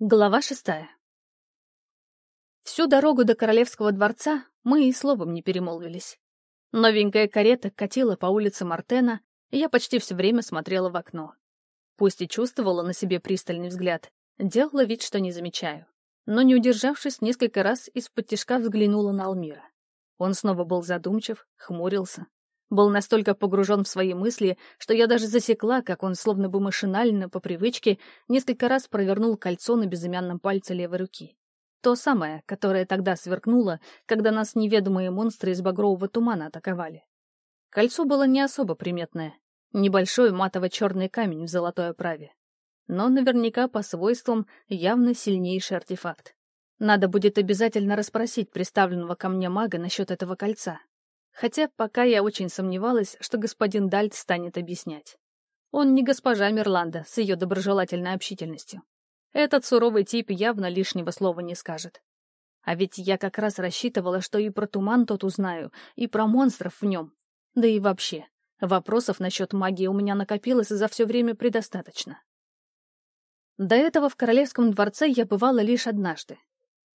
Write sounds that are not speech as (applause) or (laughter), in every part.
Глава шестая. Всю дорогу до королевского дворца мы и словом не перемолвились. Новенькая карета катила по улице Мартена, и я почти все время смотрела в окно. Пусть и чувствовала на себе пристальный взгляд, делала вид, что не замечаю. Но, не удержавшись, несколько раз из-под взглянула на Алмира. Он снова был задумчив, хмурился, был настолько погружен в свои мысли, что я даже засекла, как он, словно бы машинально, по привычке, несколько раз провернул кольцо на безымянном пальце левой руки. То самое, которое тогда сверкнуло, когда нас неведомые монстры из багрового тумана атаковали. Кольцо было не особо приметное. Небольшой матово-черный камень в золотой оправе. Но наверняка по свойствам явно сильнейший артефакт. Надо будет обязательно расспросить представленного ко мне мага насчет этого кольца. Хотя пока я очень сомневалась, что господин Дальт станет объяснять. Он не госпожа Мирланда с ее доброжелательной общительностью. Этот суровый тип явно лишнего слова не скажет. А ведь я как раз рассчитывала, что и про туман тот узнаю, и про монстров в нем. Да и вообще, вопросов насчет магии у меня накопилось за все время предостаточно. До этого в королевском дворце я бывала лишь однажды.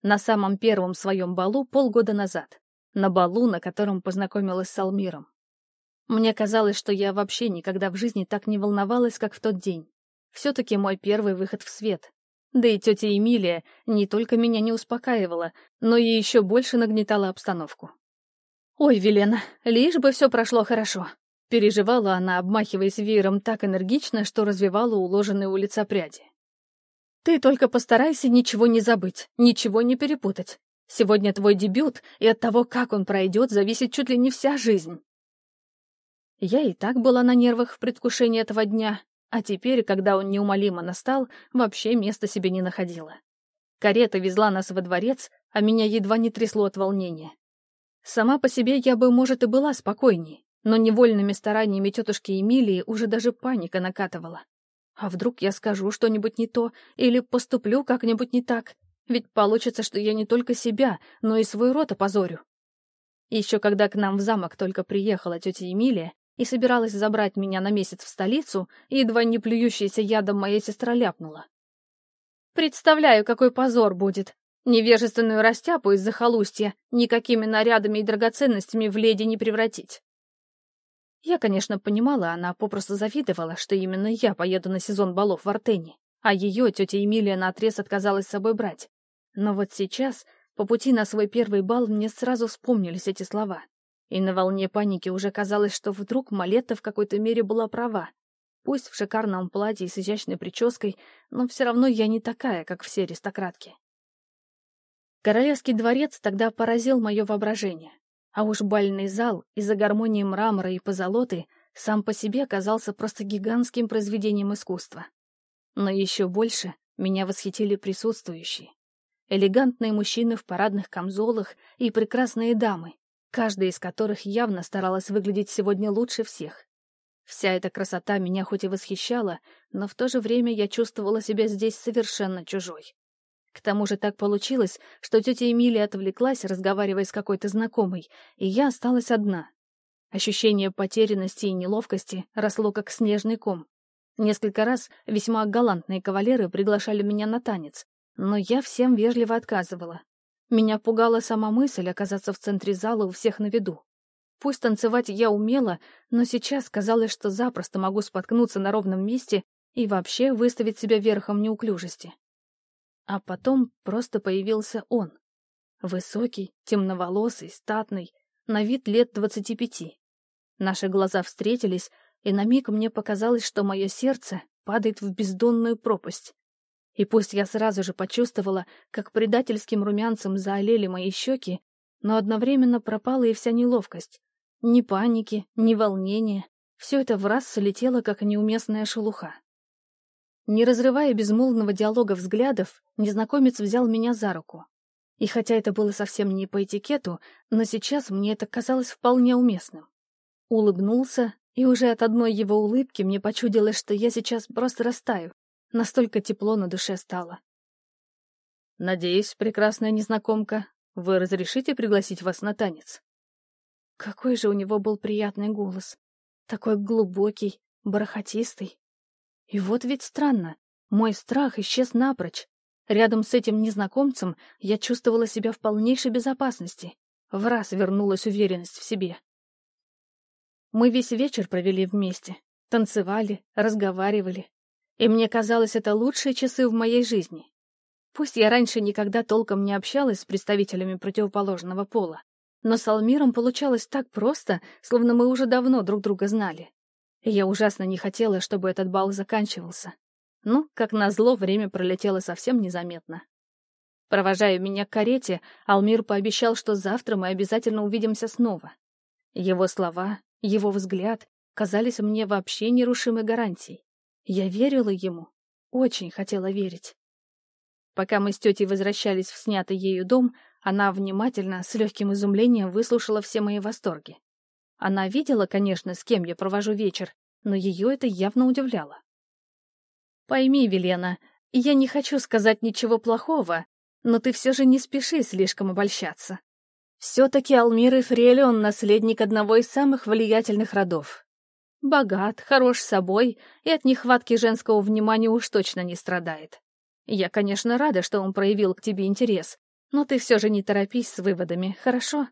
На самом первом своем балу полгода назад на балу, на котором познакомилась с Алмиром. Мне казалось, что я вообще никогда в жизни так не волновалась, как в тот день. Все-таки мой первый выход в свет. Да и тетя Эмилия не только меня не успокаивала, но и еще больше нагнетала обстановку. «Ой, Велена, лишь бы все прошло хорошо», — переживала она, обмахиваясь веером так энергично, что развивала уложенные у лица пряди. «Ты только постарайся ничего не забыть, ничего не перепутать. Сегодня твой дебют, и от того, как он пройдет, зависит чуть ли не вся жизнь. Я и так была на нервах в предвкушении этого дня, а теперь, когда он неумолимо настал, вообще места себе не находила. Карета везла нас во дворец, а меня едва не трясло от волнения. Сама по себе я бы, может, и была спокойней, но невольными стараниями тетушки Эмилии уже даже паника накатывала. А вдруг я скажу что-нибудь не то или поступлю как-нибудь не так? Ведь получится, что я не только себя, но и свой род опозорю. Еще когда к нам в замок только приехала тетя Эмилия и собиралась забрать меня на месяц в столицу, едва не плюющаяся ядом моя сестра ляпнула. Представляю, какой позор будет. Невежественную растяпу из захолустья никакими нарядами и драгоценностями в леди не превратить. Я, конечно, понимала, она попросту завидовала, что именно я поеду на сезон балов в Артене, а ее тетя Эмилия наотрез отказалась с собой брать. Но вот сейчас, по пути на свой первый бал, мне сразу вспомнились эти слова. И на волне паники уже казалось, что вдруг Малета в какой-то мере была права. Пусть в шикарном платье с изящной прической, но все равно я не такая, как все аристократки. Королевский дворец тогда поразил мое воображение. А уж бальный зал из-за гармонии мрамора и позолоты сам по себе оказался просто гигантским произведением искусства. Но еще больше меня восхитили присутствующие элегантные мужчины в парадных камзолах и прекрасные дамы, каждая из которых явно старалась выглядеть сегодня лучше всех. Вся эта красота меня хоть и восхищала, но в то же время я чувствовала себя здесь совершенно чужой. К тому же так получилось, что тетя Эмилия отвлеклась, разговаривая с какой-то знакомой, и я осталась одна. Ощущение потерянности и неловкости росло как снежный ком. Несколько раз весьма галантные кавалеры приглашали меня на танец, но я всем вежливо отказывала. Меня пугала сама мысль оказаться в центре зала у всех на виду. Пусть танцевать я умела, но сейчас казалось, что запросто могу споткнуться на ровном месте и вообще выставить себя верхом неуклюжести. А потом просто появился он. Высокий, темноволосый, статный, на вид лет двадцати пяти. Наши глаза встретились, и на миг мне показалось, что мое сердце падает в бездонную пропасть. И пусть я сразу же почувствовала, как предательским румянцем заолели мои щеки, но одновременно пропала и вся неловкость. Ни паники, ни волнения. Все это в раз слетело, как неуместная шелуха. Не разрывая безмолвного диалога взглядов, незнакомец взял меня за руку. И хотя это было совсем не по этикету, но сейчас мне это казалось вполне уместным. Улыбнулся, и уже от одной его улыбки мне почудилось, что я сейчас просто растаю, Настолько тепло на душе стало. «Надеюсь, прекрасная незнакомка, вы разрешите пригласить вас на танец?» Какой же у него был приятный голос. Такой глубокий, бархатистый. И вот ведь странно, мой страх исчез напрочь. Рядом с этим незнакомцем я чувствовала себя в полнейшей безопасности. В раз вернулась уверенность в себе. Мы весь вечер провели вместе, танцевали, разговаривали. И мне казалось, это лучшие часы в моей жизни. Пусть я раньше никогда толком не общалась с представителями противоположного пола, но с Алмиром получалось так просто, словно мы уже давно друг друга знали. И я ужасно не хотела, чтобы этот бал заканчивался. Ну, как назло, время пролетело совсем незаметно. Провожая меня к карете, Алмир пообещал, что завтра мы обязательно увидимся снова. Его слова, его взгляд казались мне вообще нерушимой гарантией. Я верила ему, очень хотела верить. Пока мы с тетей возвращались в снятый ею дом, она внимательно, с легким изумлением выслушала все мои восторги. Она видела, конечно, с кем я провожу вечер, но ее это явно удивляло. Пойми, Велена, я не хочу сказать ничего плохого, но ты все же не спеши слишком обольщаться. Все-таки Алмир Ифрели он наследник одного из самых влиятельных родов. Богат, хорош собой и от нехватки женского внимания уж точно не страдает. Я, конечно, рада, что он проявил к тебе интерес, но ты все же не торопись с выводами, хорошо?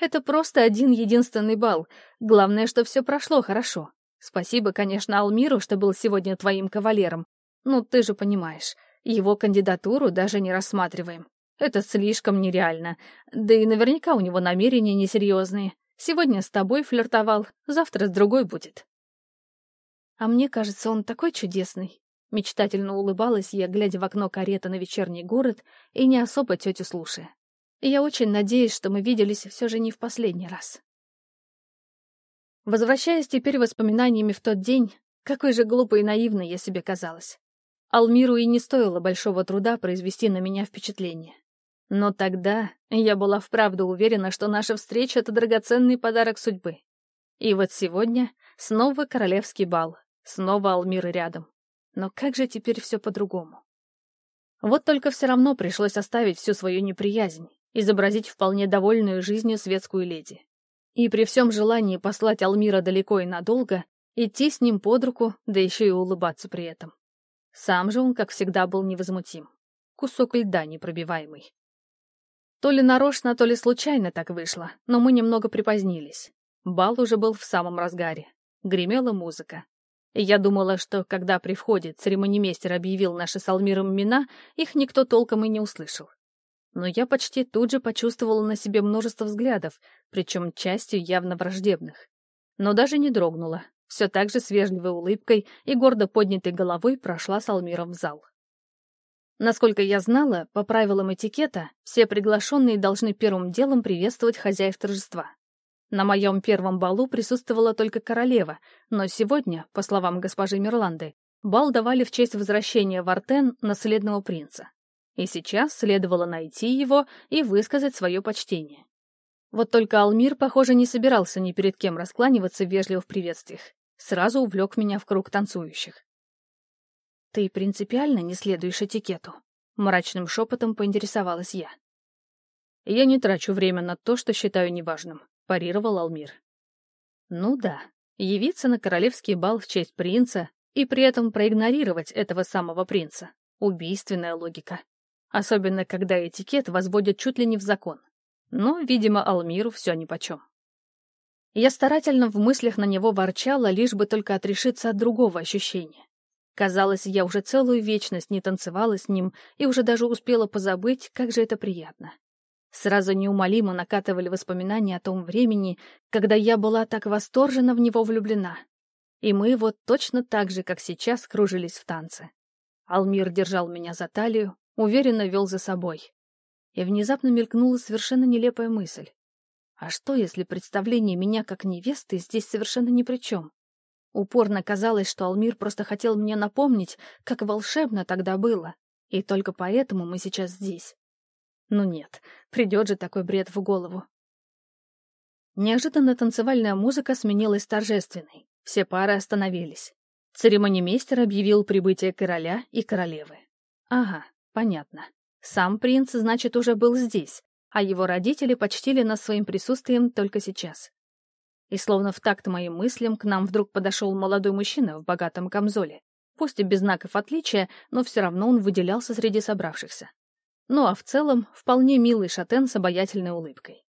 Это просто один единственный бал. Главное, что все прошло хорошо. Спасибо, конечно, Алмиру, что был сегодня твоим кавалером. Ну, ты же понимаешь, его кандидатуру даже не рассматриваем. Это слишком нереально. Да и наверняка у него намерения несерьезные. Сегодня с тобой флиртовал, завтра с другой будет. А мне кажется, он такой чудесный. Мечтательно улыбалась я, глядя в окно кареты на вечерний город и не особо тетю слушая. я очень надеюсь, что мы виделись все же не в последний раз. Возвращаясь теперь воспоминаниями в тот день, какой же глупой и наивной я себе казалась. Алмиру и не стоило большого труда произвести на меня впечатление. Но тогда я была вправду уверена, что наша встреча — это драгоценный подарок судьбы. И вот сегодня снова королевский бал, снова Алмир рядом. Но как же теперь все по-другому? Вот только все равно пришлось оставить всю свою неприязнь, изобразить вполне довольную жизнью светскую леди. И при всем желании послать Алмира далеко и надолго, идти с ним под руку, да еще и улыбаться при этом. Сам же он, как всегда, был невозмутим. Кусок льда непробиваемый. То ли нарочно, то ли случайно так вышло, но мы немного припозднились. Бал уже был в самом разгаре. Гремела музыка. Я думала, что, когда при входе церемонимейстер объявил наши с Алмиром имена, их никто толком и не услышал. Но я почти тут же почувствовала на себе множество взглядов, причем частью явно враждебных. Но даже не дрогнула, все так же с вежливой улыбкой и гордо поднятой головой прошла с Алмиром в зал. Насколько я знала, по правилам этикета, все приглашенные должны первым делом приветствовать хозяев торжества. На моем первом балу присутствовала только королева, но сегодня, по словам госпожи Мирланды, бал давали в честь возвращения в Артен наследного принца. И сейчас следовало найти его и высказать свое почтение. Вот только Алмир, похоже, не собирался ни перед кем раскланиваться вежливо в приветствиях сразу увлек меня в круг танцующих. «Ты принципиально не следуешь этикету?» — мрачным шепотом поинтересовалась я. «Я не трачу время на то, что считаю неважным», — парировал Алмир. «Ну да, явиться на королевский бал в честь принца и при этом проигнорировать этого самого принца. Убийственная логика. Особенно, когда этикет возводят чуть ли не в закон. Но, видимо, Алмиру все нипочем. Я старательно в мыслях на него ворчала, лишь бы только отрешиться от другого ощущения. Казалось, я уже целую вечность не танцевала с ним и уже даже успела позабыть, как же это приятно. Сразу неумолимо накатывали воспоминания о том времени, когда я была так восторженно в него влюблена. И мы вот точно так же, как сейчас, кружились в танце. Алмир держал меня за талию, уверенно вел за собой. И внезапно мелькнула совершенно нелепая мысль. А что, если представление меня как невесты здесь совершенно ни при чем? Упорно казалось, что Алмир просто хотел мне напомнить, как волшебно тогда было, и только поэтому мы сейчас здесь. Ну нет, придет же такой бред в голову. Неожиданно танцевальная музыка сменилась торжественной. Все пары остановились. Церемонимейстер объявил прибытие короля и королевы. Ага, понятно. Сам принц, значит, уже был здесь, а его родители почтили нас своим присутствием только сейчас. И словно в такт моим мыслям к нам вдруг подошел молодой мужчина в богатом камзоле. Пусть и без знаков отличия, но все равно он выделялся среди собравшихся. Ну а в целом, вполне милый шатен с обаятельной улыбкой.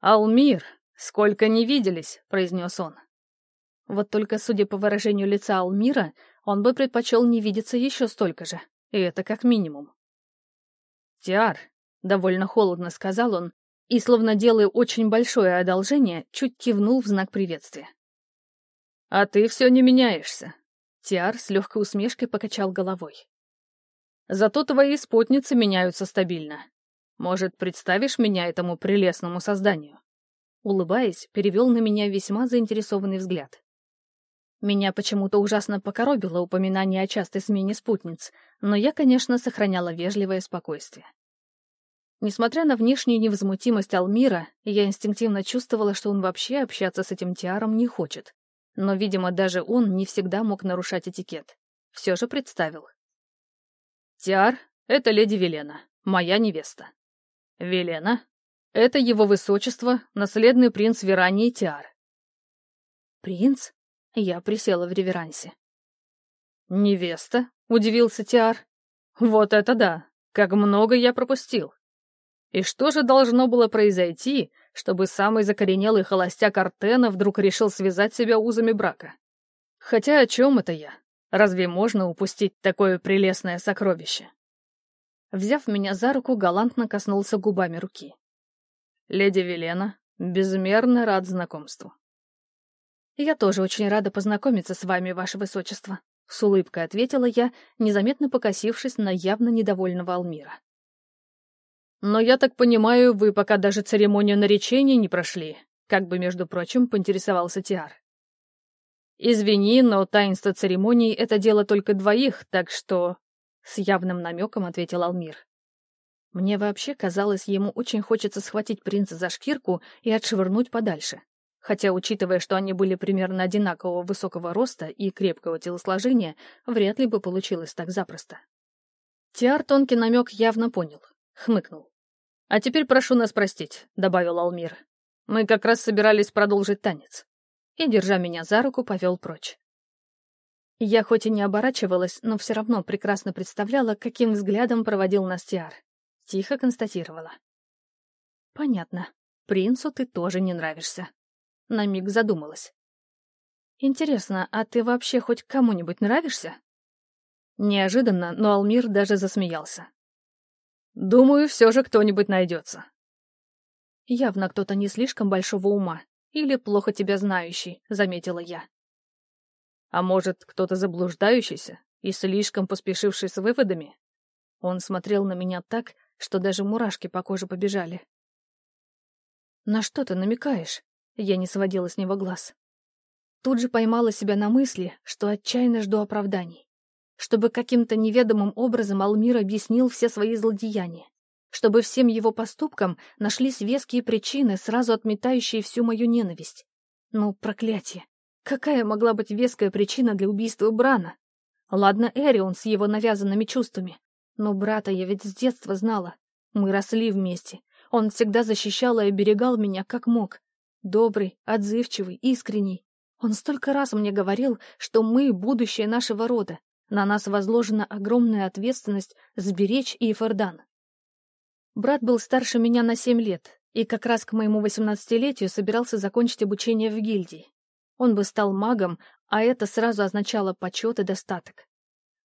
«Алмир, сколько не виделись!» — произнес он. Вот только, судя по выражению лица Алмира, он бы предпочел не видеться еще столько же, и это как минимум. «Тиар», — довольно холодно сказал он, и, словно делая очень большое одолжение, чуть кивнул в знак приветствия. «А ты все не меняешься», — Тиар с легкой усмешкой покачал головой. «Зато твои спутницы меняются стабильно. Может, представишь меня этому прелестному созданию?» Улыбаясь, перевел на меня весьма заинтересованный взгляд. Меня почему-то ужасно покоробило упоминание о частой смене спутниц, но я, конечно, сохраняла вежливое спокойствие. Несмотря на внешнюю невозмутимость Алмира, я инстинктивно чувствовала, что он вообще общаться с этим Тиаром не хочет. Но, видимо, даже он не всегда мог нарушать этикет. Все же представил. «Тиар — это леди Велена, моя невеста. Велена — это его высочество, наследный принц Верании Тиар». «Принц?» Я присела в реверансе. «Невеста?» — удивился Тиар. «Вот это да! Как много я пропустил! И что же должно было произойти, чтобы самый закоренелый холостяк Артена вдруг решил связать себя узами брака? Хотя о чем это я? Разве можно упустить такое прелестное сокровище?» Взяв меня за руку, галантно коснулся губами руки. «Леди Велена, безмерно рад знакомству. «Я тоже очень рада познакомиться с вами, ваше высочество», — с улыбкой ответила я, незаметно покосившись на явно недовольного Алмира. «Но я так понимаю, вы пока даже церемонию наречения не прошли», как бы, между прочим, поинтересовался Тиар. «Извини, но таинство церемоний — это дело только двоих, так что...» С явным намеком ответил Алмир. Мне вообще казалось, ему очень хочется схватить принца за шкирку и отшвырнуть подальше хотя, учитывая, что они были примерно одинакового высокого роста и крепкого телосложения, вряд ли бы получилось так запросто. Тиар тонкий намек явно понял, хмыкнул. «А теперь прошу нас простить», — добавил Алмир. «Мы как раз собирались продолжить танец». И, держа меня за руку, повел прочь. Я хоть и не оборачивалась, но все равно прекрасно представляла, каким взглядом проводил нас. Тихо констатировала. «Понятно. Принцу ты тоже не нравишься». На миг задумалась. «Интересно, а ты вообще хоть кому-нибудь нравишься?» Неожиданно, но Алмир даже засмеялся. «Думаю, все же кто-нибудь найдется». «Явно кто-то не слишком большого ума или плохо тебя знающий», — заметила я. «А может, кто-то заблуждающийся и слишком поспешивший с выводами?» Он смотрел на меня так, что даже мурашки по коже побежали. «На что ты намекаешь?» Я не сводила с него глаз. Тут же поймала себя на мысли, что отчаянно жду оправданий. Чтобы каким-то неведомым образом Алмир объяснил все свои злодеяния. Чтобы всем его поступкам нашлись веские причины, сразу отметающие всю мою ненависть. Ну, проклятие. Какая могла быть веская причина для убийства Брана? Ладно, Эрион с его навязанными чувствами. Но брата я ведь с детства знала. Мы росли вместе. Он всегда защищал и оберегал меня, как мог. Добрый, отзывчивый, искренний. Он столько раз мне говорил, что мы — будущее нашего рода. На нас возложена огромная ответственность сберечь Ифордан. Брат был старше меня на семь лет, и как раз к моему восемнадцатилетию собирался закончить обучение в гильдии. Он бы стал магом, а это сразу означало почет и достаток.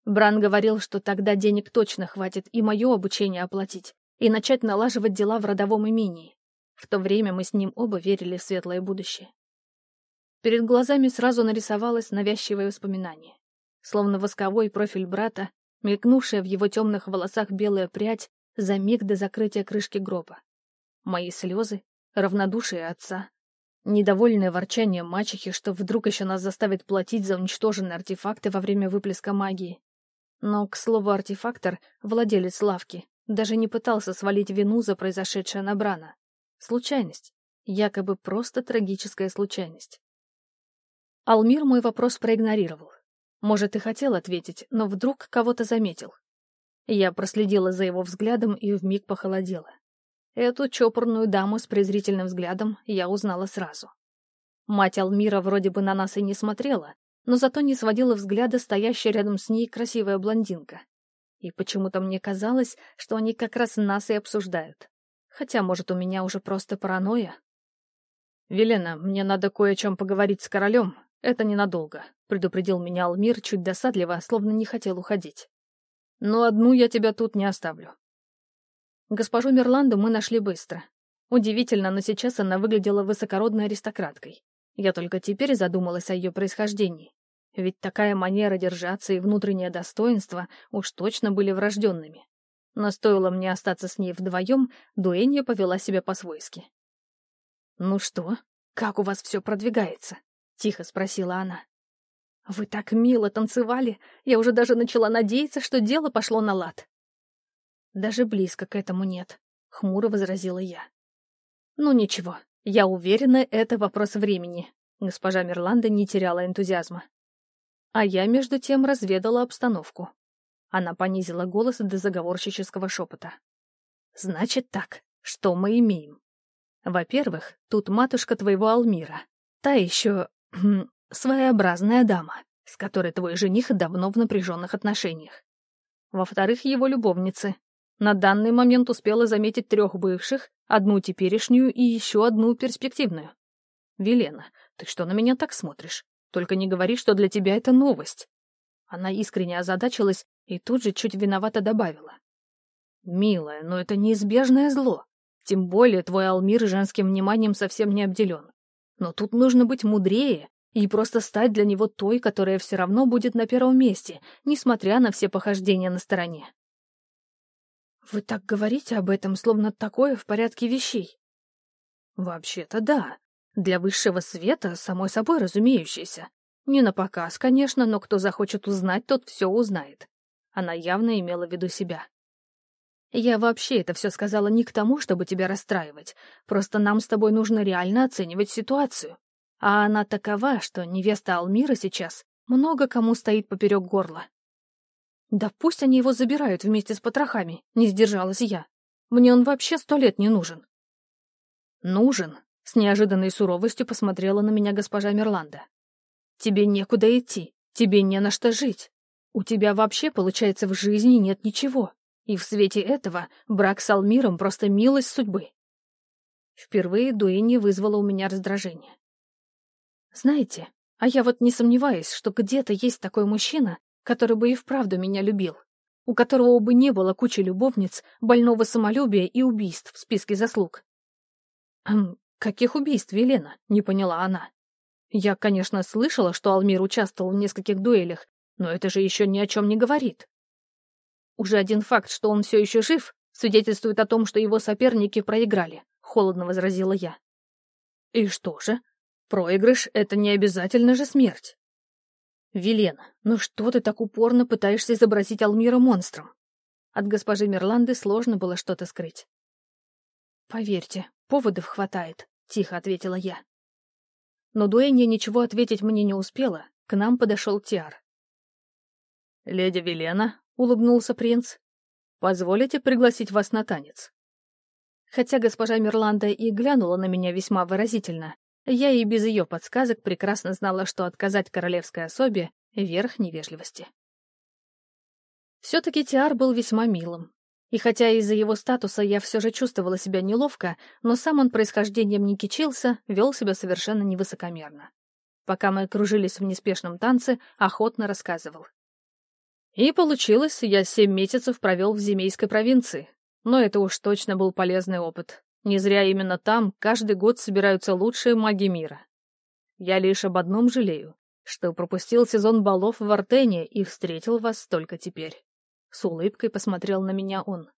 Бран говорил, что тогда денег точно хватит и мое обучение оплатить, и начать налаживать дела в родовом имении. В то время мы с ним оба верили в светлое будущее. Перед глазами сразу нарисовалось навязчивое воспоминание. Словно восковой профиль брата, мелькнувшая в его темных волосах белая прядь за миг до закрытия крышки гроба. Мои слезы, равнодушие отца, недовольное ворчание мачехи, что вдруг еще нас заставит платить за уничтоженные артефакты во время выплеска магии. Но, к слову, артефактор, владелец лавки, даже не пытался свалить вину за произошедшее на Брана. Случайность. Якобы просто трагическая случайность. Алмир мой вопрос проигнорировал. Может, и хотел ответить, но вдруг кого-то заметил. Я проследила за его взглядом и вмиг похолодела. Эту чопорную даму с презрительным взглядом я узнала сразу. Мать Алмира вроде бы на нас и не смотрела, но зато не сводила взгляда стоящая рядом с ней красивая блондинка. И почему-то мне казалось, что они как раз нас и обсуждают. Хотя, может, у меня уже просто паранойя. «Велена, мне надо кое о чем поговорить с королем. Это ненадолго», — предупредил меня Алмир чуть досадливо, словно не хотел уходить. «Но одну я тебя тут не оставлю». Госпожу Мерланду мы нашли быстро. Удивительно, но сейчас она выглядела высокородной аристократкой. Я только теперь задумалась о ее происхождении. Ведь такая манера держаться и внутреннее достоинство уж точно были врожденными. Но стоило мне остаться с ней вдвоем, Дуэнья повела себя по-свойски. «Ну что, как у вас все продвигается?» — тихо спросила она. «Вы так мило танцевали, я уже даже начала надеяться, что дело пошло на лад». «Даже близко к этому нет», — хмуро возразила я. «Ну ничего, я уверена, это вопрос времени», — госпожа Мерланда не теряла энтузиазма. А я, между тем, разведала обстановку. Она понизила голос до заговорщического шепота. «Значит так, что мы имеем? Во-первых, тут матушка твоего Алмира. Та еще... (clears throat) Своеобразная дама, с которой твой жених давно в напряженных отношениях. Во-вторых, его любовницы. На данный момент успела заметить трех бывших, одну теперешнюю и еще одну перспективную. Велена, ты что на меня так смотришь? Только не говори, что для тебя это новость. Она искренне озадачилась и тут же чуть виновато добавила. «Милая, но это неизбежное зло. Тем более твой Алмир женским вниманием совсем не обделен. Но тут нужно быть мудрее и просто стать для него той, которая все равно будет на первом месте, несмотря на все похождения на стороне». «Вы так говорите об этом, словно такое в порядке вещей». «Вообще-то да. Для высшего света, самой собой разумеющееся. Не на показ, конечно, но кто захочет узнать, тот все узнает. Она явно имела в виду себя. Я вообще это все сказала не к тому, чтобы тебя расстраивать. Просто нам с тобой нужно реально оценивать ситуацию. А она такова, что невеста Алмира сейчас много кому стоит поперек горла. Да пусть они его забирают вместе с потрохами, не сдержалась я. Мне он вообще сто лет не нужен. Нужен, с неожиданной суровостью посмотрела на меня госпожа Мерланда. «Тебе некуда идти, тебе не на что жить. У тебя вообще, получается, в жизни нет ничего. И в свете этого брак с Алмиром просто милость судьбы». Впервые Дуэни вызвала у меня раздражение. «Знаете, а я вот не сомневаюсь, что где-то есть такой мужчина, который бы и вправду меня любил, у которого бы не было кучи любовниц, больного самолюбия и убийств в списке заслуг. Эм, «Каких убийств, Велена?» — не поняла она. «Я, конечно, слышала, что Алмир участвовал в нескольких дуэлях, но это же еще ни о чем не говорит. Уже один факт, что он все еще жив, свидетельствует о том, что его соперники проиграли», — холодно возразила я. «И что же? Проигрыш — это не обязательно же смерть». «Велена, ну что ты так упорно пытаешься изобразить Алмира монстром?» От госпожи Мерланды сложно было что-то скрыть. «Поверьте, поводов хватает», тихо ответила я. Но Дуэнья ничего ответить мне не успела, к нам подошел Тиар. «Леди Велена», — улыбнулся принц, — «позволите пригласить вас на танец?» Хотя госпожа Мирланда и глянула на меня весьма выразительно, я и без ее подсказок прекрасно знала, что отказать королевской особе — верх невежливости. Все-таки Тиар был весьма милым, и хотя из-за его статуса я все же чувствовала себя неловко, но сам он происхождением не кичился, вел себя совершенно невысокомерно. Пока мы кружились в неспешном танце, охотно рассказывал. И получилось, я семь месяцев провел в Зимейской провинции. Но это уж точно был полезный опыт. Не зря именно там каждый год собираются лучшие маги мира. Я лишь об одном жалею, что пропустил сезон балов в Артене и встретил вас только теперь. С улыбкой посмотрел на меня он.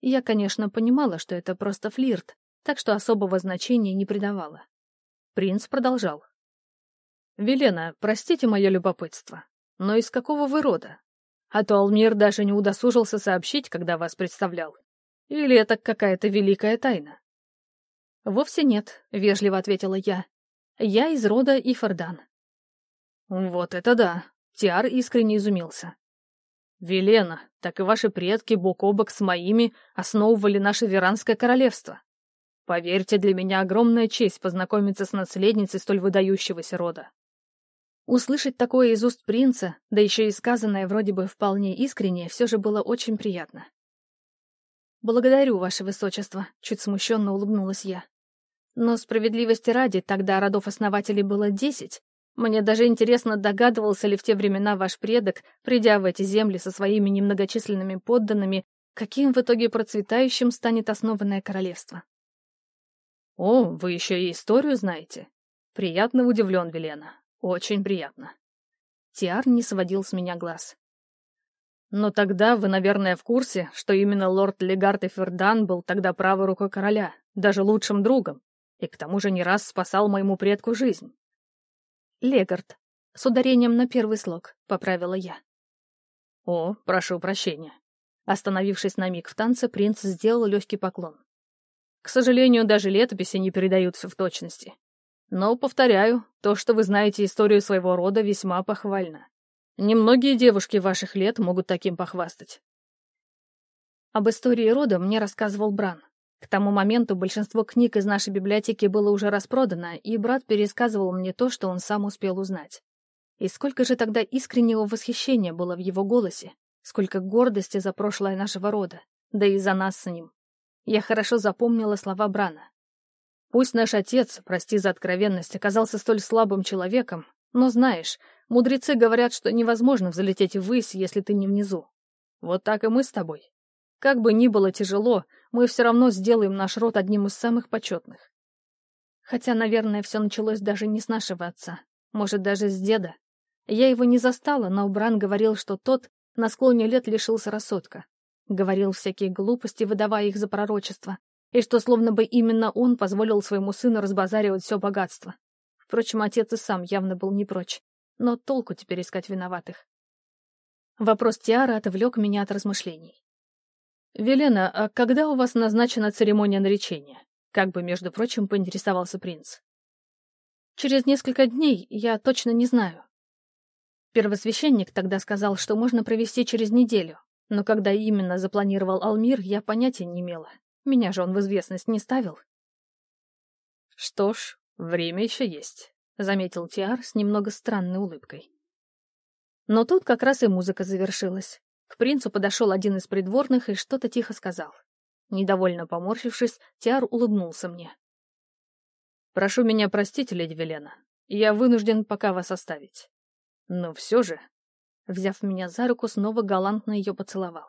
Я, конечно, понимала, что это просто флирт, так что особого значения не придавала. Принц продолжал. «Велена, простите мое любопытство, но из какого вы рода? А то Алмир даже не удосужился сообщить, когда вас представлял. Или это какая-то великая тайна?» «Вовсе нет», — вежливо ответила я. «Я из рода Ифордан». «Вот это да!» — Тиар искренне изумился. «Велена, так и ваши предки бок о бок с моими основывали наше Веранское королевство. Поверьте, для меня огромная честь познакомиться с наследницей столь выдающегося рода». Услышать такое из уст принца, да еще и сказанное вроде бы вполне искренне, все же было очень приятно. «Благодарю, ваше высочество», — чуть смущенно улыбнулась я. «Но справедливости ради, тогда родов-основателей было десять. Мне даже интересно, догадывался ли в те времена ваш предок, придя в эти земли со своими немногочисленными подданными, каким в итоге процветающим станет основанное королевство». «О, вы еще и историю знаете? Приятно удивлен, Велена. Очень приятно. Тиар не сводил с меня глаз. Но тогда вы, наверное, в курсе, что именно лорд Легард Эфердан был тогда правой рукой короля, даже лучшим другом, и к тому же не раз спасал моему предку жизнь. Легард. С ударением на первый слог, поправила я. О, прошу прощения. Остановившись на миг в танце, принц сделал легкий поклон. К сожалению, даже летописи не передаются в точности. Но, повторяю, то, что вы знаете историю своего рода, весьма похвально. Немногие девушки ваших лет могут таким похвастать. Об истории рода мне рассказывал Бран. К тому моменту большинство книг из нашей библиотеки было уже распродано, и брат пересказывал мне то, что он сам успел узнать. И сколько же тогда искреннего восхищения было в его голосе, сколько гордости за прошлое нашего рода, да и за нас с ним. Я хорошо запомнила слова Брана. Пусть наш отец, прости за откровенность, оказался столь слабым человеком, но знаешь, мудрецы говорят, что невозможно взлететь ввысь, если ты не внизу. Вот так и мы с тобой. Как бы ни было тяжело, мы все равно сделаем наш род одним из самых почетных. Хотя, наверное, все началось даже не с нашего отца, может, даже с деда. Я его не застала, но Бран говорил, что тот на склоне лет лишился рассудка. Говорил всякие глупости, выдавая их за пророчество, и что словно бы именно он позволил своему сыну разбазаривать все богатство. Впрочем, отец и сам явно был не прочь, но толку теперь искать виноватых. Вопрос Тиара отвлек меня от размышлений. «Велена, а когда у вас назначена церемония наречения?» Как бы, между прочим, поинтересовался принц. «Через несколько дней, я точно не знаю. Первосвященник тогда сказал, что можно провести через неделю, но когда именно запланировал Алмир, я понятия не имела. Меня же он в известность не ставил. Что ж, время еще есть, заметил Тиар с немного странной улыбкой. Но тут как раз и музыка завершилась. К принцу подошел один из придворных и что-то тихо сказал. Недовольно поморщившись, Тиар улыбнулся мне. «Прошу меня простить, леди Велена. Я вынужден пока вас оставить. Но все же...» Взяв меня за руку, снова галантно ее поцеловал.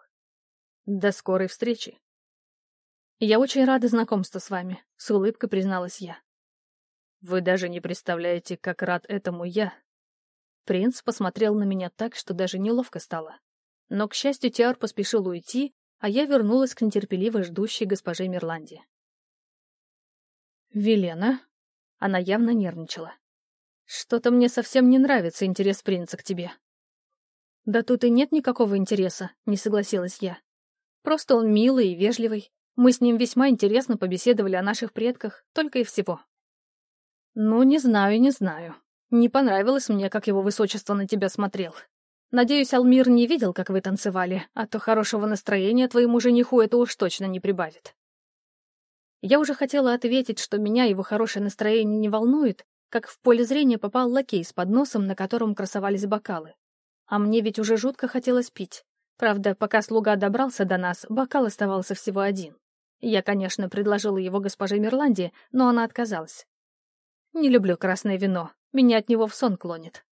«До скорой встречи!» «Я очень рада знакомству с вами», — с улыбкой призналась я. «Вы даже не представляете, как рад этому я». Принц посмотрел на меня так, что даже неловко стало. Но, к счастью, Тиар поспешил уйти, а я вернулась к нетерпеливо ждущей госпоже Мирланде. «Велена?» Она явно нервничала. «Что-то мне совсем не нравится интерес принца к тебе». «Да тут и нет никакого интереса», — не согласилась я. «Просто он милый и вежливый, мы с ним весьма интересно побеседовали о наших предках, только и всего. Ну, не знаю, не знаю. Не понравилось мне, как его высочество на тебя смотрел. Надеюсь, Алмир не видел, как вы танцевали, а то хорошего настроения твоему жениху это уж точно не прибавит. Я уже хотела ответить, что меня его хорошее настроение не волнует, как в поле зрения попал лакей с подносом, на котором красовались бокалы. А мне ведь уже жутко хотелось пить. Правда, пока слуга добрался до нас, бокал оставался всего один. Я, конечно, предложила его госпоже Мирланде, но она отказалась. Не люблю красное вино, меня от него в сон клонит.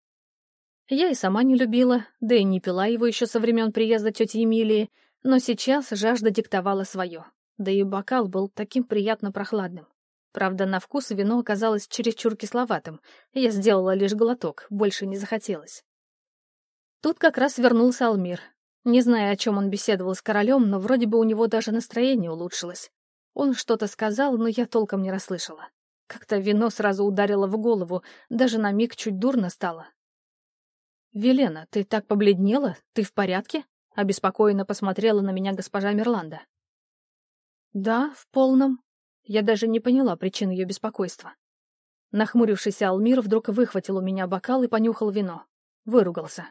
Я и сама не любила, да и не пила его еще со времен приезда тети Эмилии, но сейчас жажда диктовала свое. Да и бокал был таким приятно прохладным. Правда, на вкус вино оказалось чересчур кисловатым. Я сделала лишь глоток, больше не захотелось. Тут как раз вернулся Алмир, не знаю, о чем он беседовал с королем, но вроде бы у него даже настроение улучшилось. Он что-то сказал, но я толком не расслышала. Как-то вино сразу ударило в голову, даже на миг чуть дурно стало. «Велена, ты так побледнела? Ты в порядке?» — обеспокоенно посмотрела на меня госпожа Мирланда. «Да, в полном». Я даже не поняла причин ее беспокойства. Нахмурившийся Алмир вдруг выхватил у меня бокал и понюхал вино. Выругался.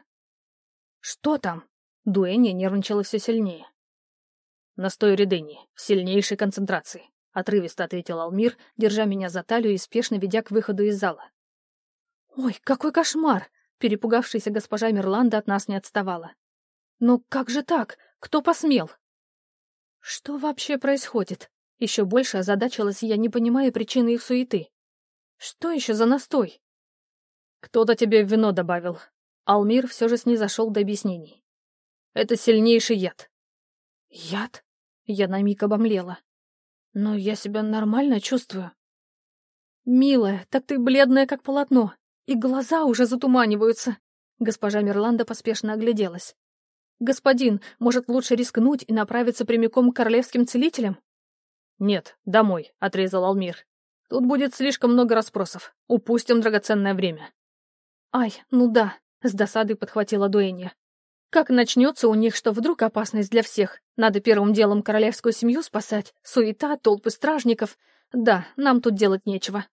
«Что там?» Дуэнни нервничала все сильнее. «Настой редени, в сильнейшей концентрации», — отрывисто ответил Алмир, держа меня за талию и спешно ведя к выходу из зала. «Ой, какой кошмар!» Перепугавшаяся госпожа Мирланда от нас не отставала. «Но как же так? Кто посмел?» «Что вообще происходит?» Еще больше озадачилась я, не понимая причины их суеты. «Что еще за настой?» «Кто-то тебе вино добавил». Алмир все же снизошел до объяснений. «Это сильнейший яд». «Яд?» Я на миг обомлела. «Но я себя нормально чувствую». «Милая, так ты бледная, как полотно, и глаза уже затуманиваются». Госпожа Мирланда поспешно огляделась. «Господин, может, лучше рискнуть и направиться прямиком к королевским целителям?» «Нет, домой», — отрезал Алмир. «Тут будет слишком много расспросов. Упустим драгоценное время». «Ай, ну да», — с досадой подхватила Дуэнья. «Как начнется у них, что вдруг опасность для всех? Надо первым делом королевскую семью спасать. Суета, толпы стражников. Да, нам тут делать нечего».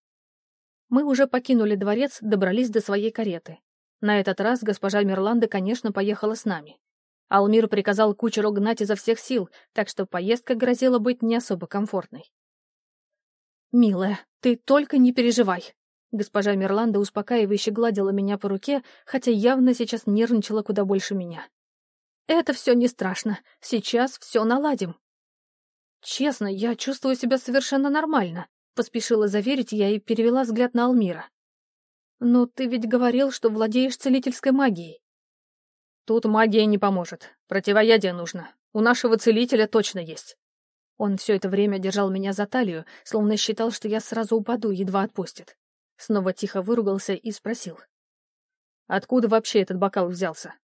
Мы уже покинули дворец, добрались до своей кареты. На этот раз госпожа Мирланда, конечно, поехала с нами. Алмир приказал кучеру гнать изо всех сил, так что поездка грозила быть не особо комфортной. «Милая, ты только не переживай!» Госпожа Мирланда успокаивающе гладила меня по руке, хотя явно сейчас нервничала куда больше меня. «Это все не страшно. Сейчас все наладим». «Честно, я чувствую себя совершенно нормально», — поспешила заверить я и перевела взгляд на Алмира. «Но ты ведь говорил, что владеешь целительской магией. Тут магия не поможет. Противоядие нужно. У нашего целителя точно есть. Он все это время держал меня за талию, словно считал, что я сразу упаду, едва отпустит. Снова тихо выругался и спросил. «Откуда вообще этот бокал взялся?»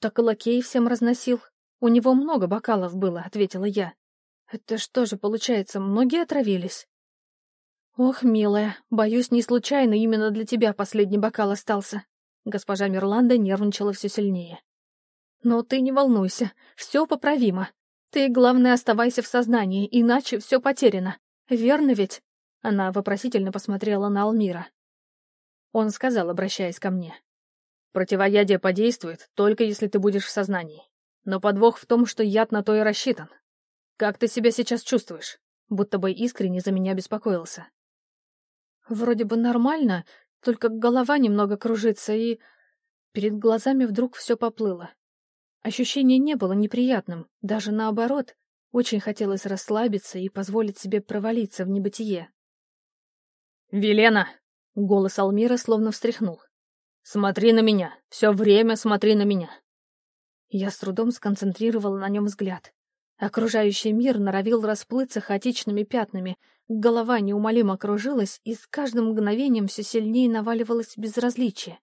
«Так лакей всем разносил. У него много бокалов было», — ответила я. «Это что же, получается, многие отравились?» «Ох, милая, боюсь, не случайно именно для тебя последний бокал остался. Госпожа Мирланда нервничала все сильнее. «Но ты не волнуйся, все поправимо. Ты, главное, оставайся в сознании, иначе все потеряно. Верно ведь?» Она вопросительно посмотрела на Алмира. Он сказал, обращаясь ко мне. «Противоядие подействует, только если ты будешь в сознании. Но подвох в том, что яд на то и рассчитан. Как ты себя сейчас чувствуешь?» Будто бы искренне за меня беспокоился. «Вроде бы нормально, только голова немного кружится, и... Перед глазами вдруг все поплыло. Ощущение не было неприятным, даже наоборот. Очень хотелось расслабиться и позволить себе провалиться в небытие. «Велена!» — голос Алмира словно встряхнул. «Смотри на меня! Все время смотри на меня!» Я с трудом сконцентрировала на нем взгляд. Окружающий мир норовил расплыться хаотичными пятнами, голова неумолимо кружилась, и с каждым мгновением все сильнее наваливалось безразличие.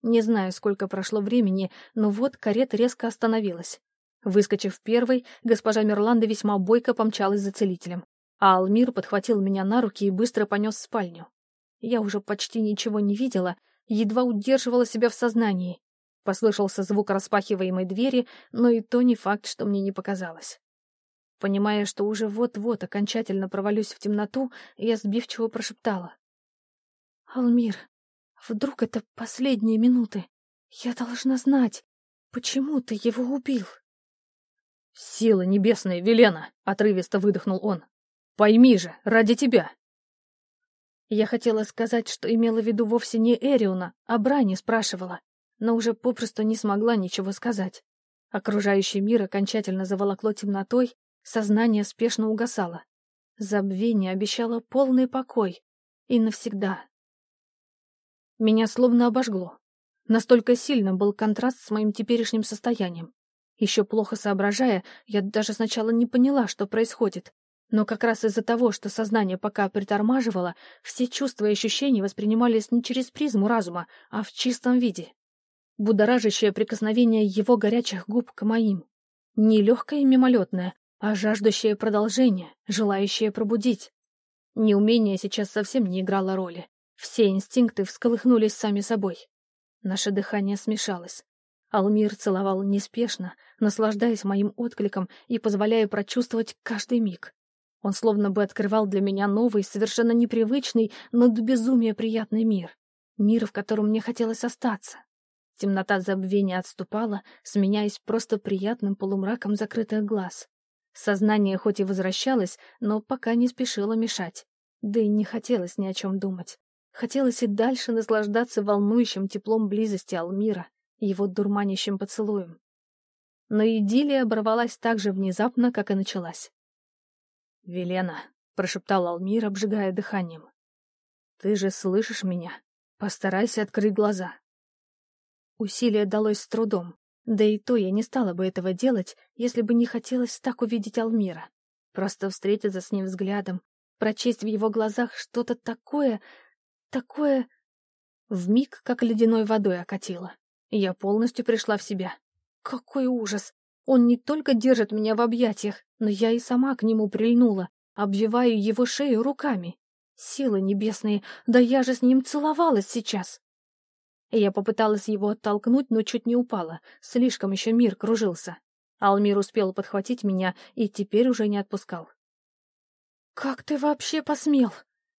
Не знаю, сколько прошло времени, но вот карета резко остановилась. Выскочив первой, госпожа Мерланда весьма бойко помчалась за целителем, а Алмир подхватил меня на руки и быстро понес в спальню. Я уже почти ничего не видела, едва удерживала себя в сознании, Послышался звук распахиваемой двери, но и то не факт, что мне не показалось. Понимая, что уже вот-вот окончательно провалюсь в темноту, я сбивчиво прошептала. «Алмир, вдруг это последние минуты? Я должна знать, почему ты его убил?» «Сила небесная, Велена!» — отрывисто выдохнул он. «Пойми же, ради тебя!» Я хотела сказать, что имела в виду вовсе не Эриона, а Брани спрашивала но уже попросту не смогла ничего сказать. Окружающий мир окончательно заволокло темнотой, сознание спешно угасало. Забвение обещало полный покой. И навсегда. Меня словно обожгло. Настолько сильным был контраст с моим теперешним состоянием. Еще плохо соображая, я даже сначала не поняла, что происходит. Но как раз из-за того, что сознание пока притормаживало, все чувства и ощущения воспринимались не через призму разума, а в чистом виде будоражащее прикосновение его горячих губ к моим. Не легкое и мимолетное, а жаждущее продолжения, желающее пробудить. Неумение сейчас совсем не играло роли. Все инстинкты всколыхнулись сами собой. Наше дыхание смешалось. Алмир целовал неспешно, наслаждаясь моим откликом и позволяя прочувствовать каждый миг. Он словно бы открывал для меня новый, совершенно непривычный, но до безумия приятный мир. Мир, в котором мне хотелось остаться. Темнота забвения отступала, сменяясь просто приятным полумраком закрытых глаз. Сознание хоть и возвращалось, но пока не спешило мешать. Да и не хотелось ни о чем думать. Хотелось и дальше наслаждаться волнующим теплом близости Алмира его дурманящим поцелуем. Но идиллия оборвалась так же внезапно, как и началась. «Велена», — прошептал Алмир, обжигая дыханием, — «ты же слышишь меня? Постарайся открыть глаза». Усилие далось с трудом, да и то я не стала бы этого делать, если бы не хотелось так увидеть Алмира. Просто встретиться с ним взглядом, прочесть в его глазах что-то такое, такое... В миг как ледяной водой окатило. Я полностью пришла в себя. Какой ужас! Он не только держит меня в объятиях, но я и сама к нему прильнула, обвиваю его шею руками. Силы небесные, да я же с ним целовалась сейчас. Я попыталась его оттолкнуть, но чуть не упала, слишком еще мир кружился. Алмир успел подхватить меня и теперь уже не отпускал. «Как ты вообще посмел?»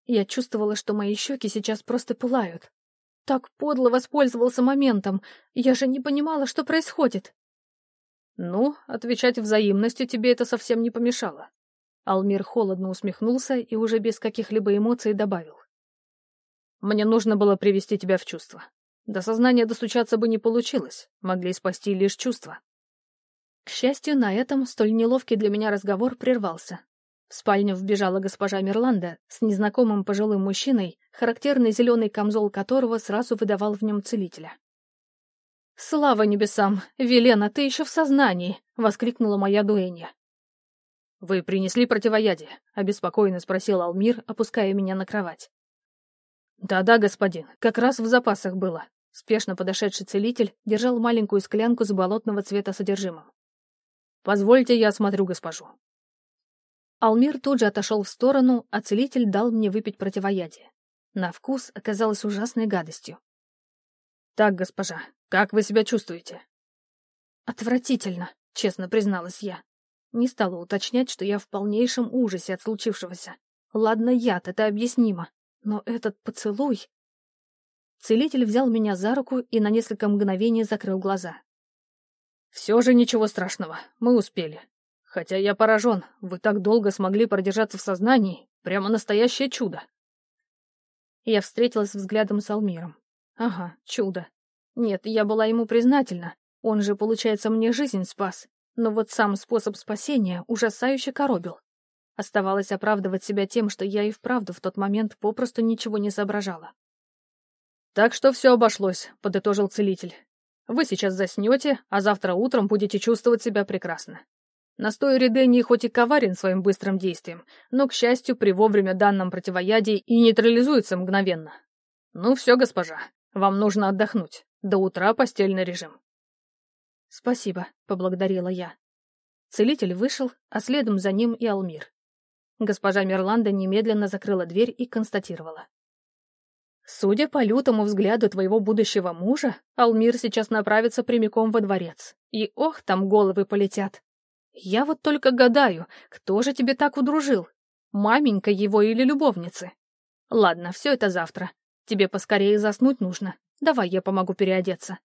Я чувствовала, что мои щеки сейчас просто пылают. Так подло воспользовался моментом. Я же не понимала, что происходит. «Ну, отвечать взаимностью тебе это совсем не помешало». Алмир холодно усмехнулся и уже без каких-либо эмоций добавил. «Мне нужно было привести тебя в чувство. До сознания достучаться бы не получилось, могли спасти лишь чувства». К счастью, на этом столь неловкий для меня разговор прервался. В спальню вбежала госпожа Мирланда с незнакомым пожилым мужчиной, характерный зеленый камзол которого сразу выдавал в нем целителя. «Слава небесам! Велена, ты еще в сознании!» — воскликнула моя дуэнья. «Вы принесли противоядие?» — обеспокоенно спросил Алмир, опуская меня на кровать. «Да-да, господин, как раз в запасах было». Спешно подошедший целитель держал маленькую склянку с болотного цвета содержимым. «Позвольте, я осмотрю госпожу». Алмир тут же отошел в сторону, а целитель дал мне выпить противоядие. На вкус оказалось ужасной гадостью. «Так, госпожа, как вы себя чувствуете?» «Отвратительно», — честно призналась я. Не стала уточнять, что я в полнейшем ужасе от случившегося. Ладно, яд, это объяснимо. Но этот поцелуй... Целитель взял меня за руку и на несколько мгновений закрыл глаза. «Все же ничего страшного, мы успели. Хотя я поражен, вы так долго смогли продержаться в сознании. Прямо настоящее чудо. Я встретилась взглядом с Алмиром. Ага, чудо. Нет, я была ему признательна. Он же, получается, мне жизнь спас. Но вот сам способ спасения ужасающе коробил. Оставалось оправдывать себя тем, что я и вправду в тот момент попросту ничего не соображала. «Так что все обошлось», — подытожил целитель. «Вы сейчас заснете, а завтра утром будете чувствовать себя прекрасно. Настой Редении хоть и коварен своим быстрым действием, но, к счастью, при вовремя данном противоядии и нейтрализуется мгновенно. Ну все, госпожа, вам нужно отдохнуть. До утра постельный режим. Спасибо, поблагодарила я. Целитель вышел, а следом за ним и Алмир. Госпожа Мерланда немедленно закрыла дверь и констатировала. Судя по лютому взгляду твоего будущего мужа, Алмир сейчас направится прямиком во дворец. И ох, там головы полетят. Я вот только гадаю, кто же тебе так удружил? Маменька его или любовницы? Ладно, все это завтра. Тебе поскорее заснуть нужно. Давай я помогу переодеться.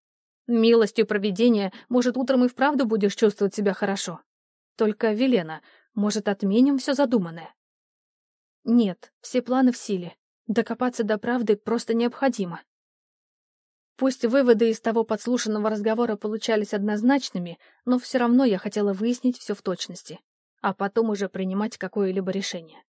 Милостью провидения, может, утром и вправду будешь чувствовать себя хорошо. Только, Велена, может, отменим все задуманное? Нет, все планы в силе. Докопаться до правды просто необходимо. Пусть выводы из того подслушанного разговора получались однозначными, но все равно я хотела выяснить все в точности, а потом уже принимать какое-либо решение.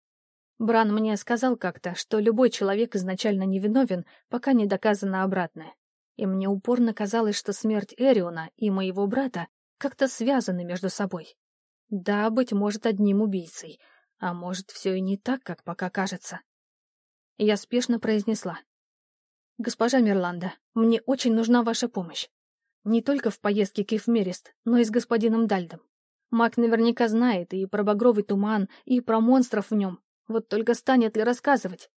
Бран мне сказал как-то, что любой человек изначально невиновен, пока не доказано обратное. И мне упорно казалось, что смерть Эриона и моего брата как-то связаны между собой. Да, быть может, одним убийцей, а может, все и не так, как пока кажется. Я спешно произнесла. «Госпожа Мирланда, мне очень нужна ваша помощь. Не только в поездке к Эфмерист, но и с господином Дальдом. Маг наверняка знает и про багровый туман, и про монстров в нем. Вот только станет ли рассказывать?»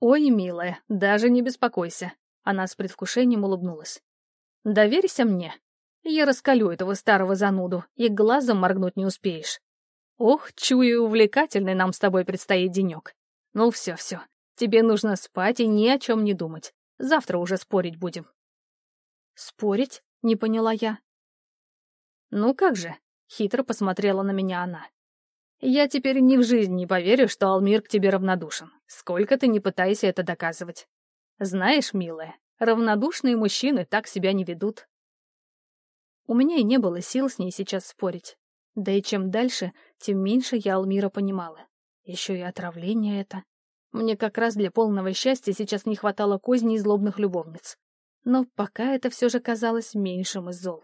«Ой, милая, даже не беспокойся», — она с предвкушением улыбнулась. «Доверься мне. Я раскалю этого старого зануду, и глазом моргнуть не успеешь. Ох, чую, увлекательный нам с тобой предстоит денек. Ну все-все, Тебе нужно спать и ни о чем не думать. Завтра уже спорить будем». «Спорить?» — не поняла я. «Ну как же?» — хитро посмотрела на меня она. «Я теперь ни в жизнь не поверю, что Алмир к тебе равнодушен. Сколько ты не пытайся это доказывать. Знаешь, милая, равнодушные мужчины так себя не ведут. У меня и не было сил с ней сейчас спорить. Да и чем дальше, тем меньше я Алмира понимала. Еще и отравление это. Мне как раз для полного счастья сейчас не хватало козней злобных любовниц. Но пока это все же казалось меньшим из зол.